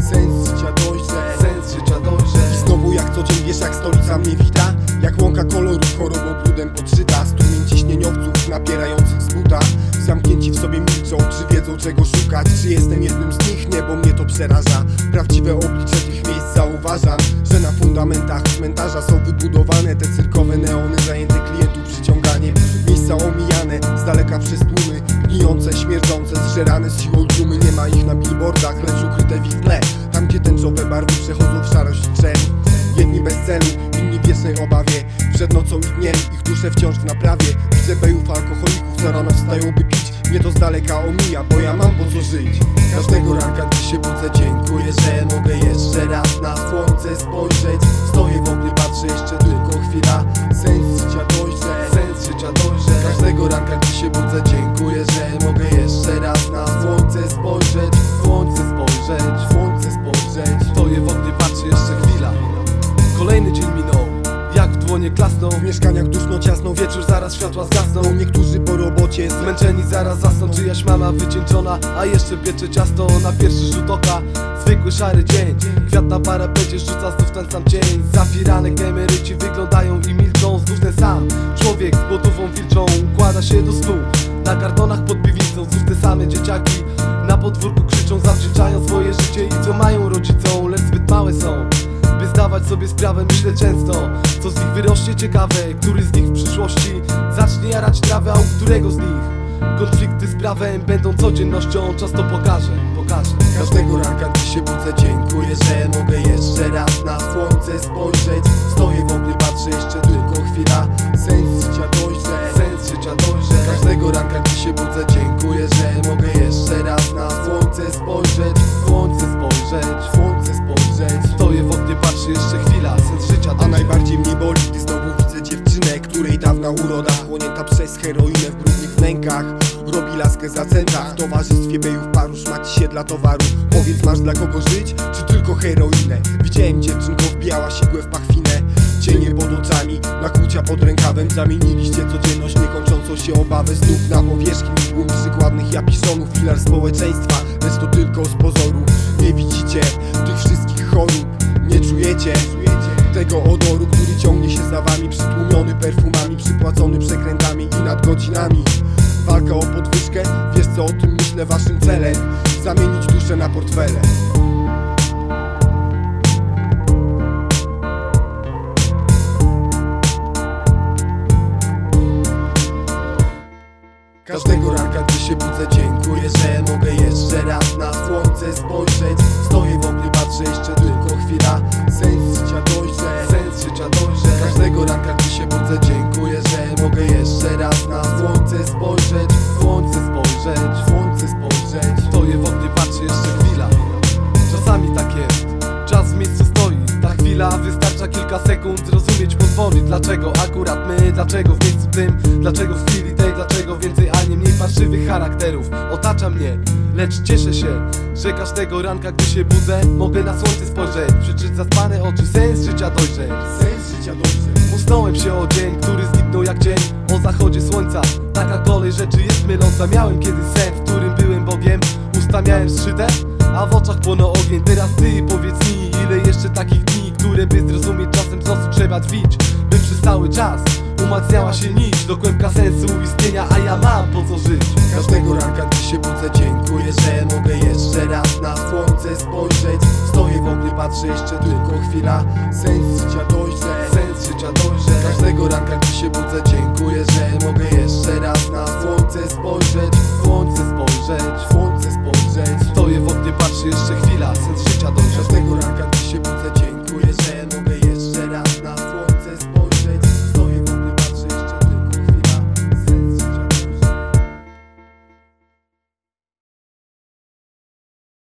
Sens życia dojrze, sens życia dojrze I znowu jak co dzień wiesz jak stolica mnie wita. Jak łąka kolorów chorobą brudem podszyta. Strumień ciśnieniowców napierających z buta Zamknięci w sobie milczą, czy wiedzą czego szukać? Czy jestem jednym z nich? Nie, bo mnie to przeraża. Prawdziwe oblicze tych miejsc zauważam Że na fundamentach cmentarza są wybudowane Te cyrkowe neony zajęte klientów przyciąganiem Miejsca omijane z daleka przez tłumy Gnijące, śmierdzące, zżerane z siłą dumy. Nie ma ich na billboardach, lecz ukryte w ich tle. Tam gdzie tęczowe barwy przechodzą w szarość i czerń Jedni bez celu, inni w wiecznej obawie. Przed nocą i dniem, ich dusze wciąż w naprawie. Widzę bejów alkoholików, co rano wstają by pić Mnie to z daleka omija, bo ja mam po co żyć. Każdego ranka, gdy się budzę, dziękuję, że mogę jeszcze raz na słońce spojrzeć Jak w mieszkaniach duszno ciasno, wieczór zaraz światła zgasną. Niektórzy po robocie Zmęczeni zaraz zasną. Czyjaś mama wycieńczona A jeszcze piecze ciasto. Na pierwszy rzut oka Zwykły szary dzień. Kwiat na parapecie rzuca znów ten sam cień. Za firanek emeryci wyglądają i milczą Znów ten sam człowiek z gotową wilczą. Układa się do snu Na kartonach pod piwnicą. Znów te same dzieciaki Na podwórku krzyczą Zawdzięczają swoje życie i co mają rodzicom Lecz zbyt małe są by zdawać sobie sprawę, myślę często Co z nich wyrośnie ciekawe, który z nich w przyszłości Zacznie jarać trawę, a u którego z nich Konflikty z prawem będą codziennością Czas to pokaże, pokaże. Każdego ranka, gdy się budzę, dziękuję, że mogę jeszcze raz na słońce spojrzeć. Stoję w oknie, patrzę jeszcze tylko chwila Robi laskę za centa W towarzystwie bejów paru szmaci się dla towaru. Powiedz masz dla kogo żyć, czy tylko heroinę? Widziałem dziewczynko wbijała sigłę w pachwinę. Cienie pod oczami, nakłucia pod rękawem. Zamieniliście codzienność, niekończącą się obawę. Znów na powierzchni tłum przykładnych japisonów Filar społeczeństwa, lecz to tylko z co o tym myślę waszym celem. Zamienić duszę na portfele. Każdego ranka, gdy się budzę, dziękuję, że mogę jeszcze raz na słońce spojrzeć. Stoję w oknie, patrzę jeszcze tylko chwila. Sens życia dojrze, sens życia dojrze. Każdego ranka, gdy się budzę, kilka sekund Zrozumieć pozwoli Dlaczego akurat my Dlaczego w miejscu tym Dlaczego w chwili tej Dlaczego więcej, a nie mniej parszywych charakterów. Otacza mnie Lecz cieszę się Że każdego ranka, gdy się budzę Mogę na słońce spojrzeć. Przeczyć zaspane oczy Sens życia dojrzeć. Sens życia dojrze Musnąłem się o dzień, który zniknął jak dzień O zachodzie słońca Taka kolej rzeczy jest myląca. Miałem kiedyś sen, w którym byłem Bogiem. Usta miałem zszyte, a w oczach płonął ogień Teraz ty powiedz mi, ile jeszcze takich dni Które by zrozumieć czasem z losu trzeba drwić By przez cały czas umacniała się nić Do kłębka sensu istnienia, a ja mam po co żyć. Każdego ranka, gdy się budzę, dziękuję, że mogę jeszcze raz na słońce spojrzeć. Stoję w oknie, patrzę jeszcze tylko chwila. Sens życia dojrze, sens życia dojrze Każdego ranka, gdy się budzę, dziękuję, że mogę jeszcze raz na słońce spojrzeć. Słońce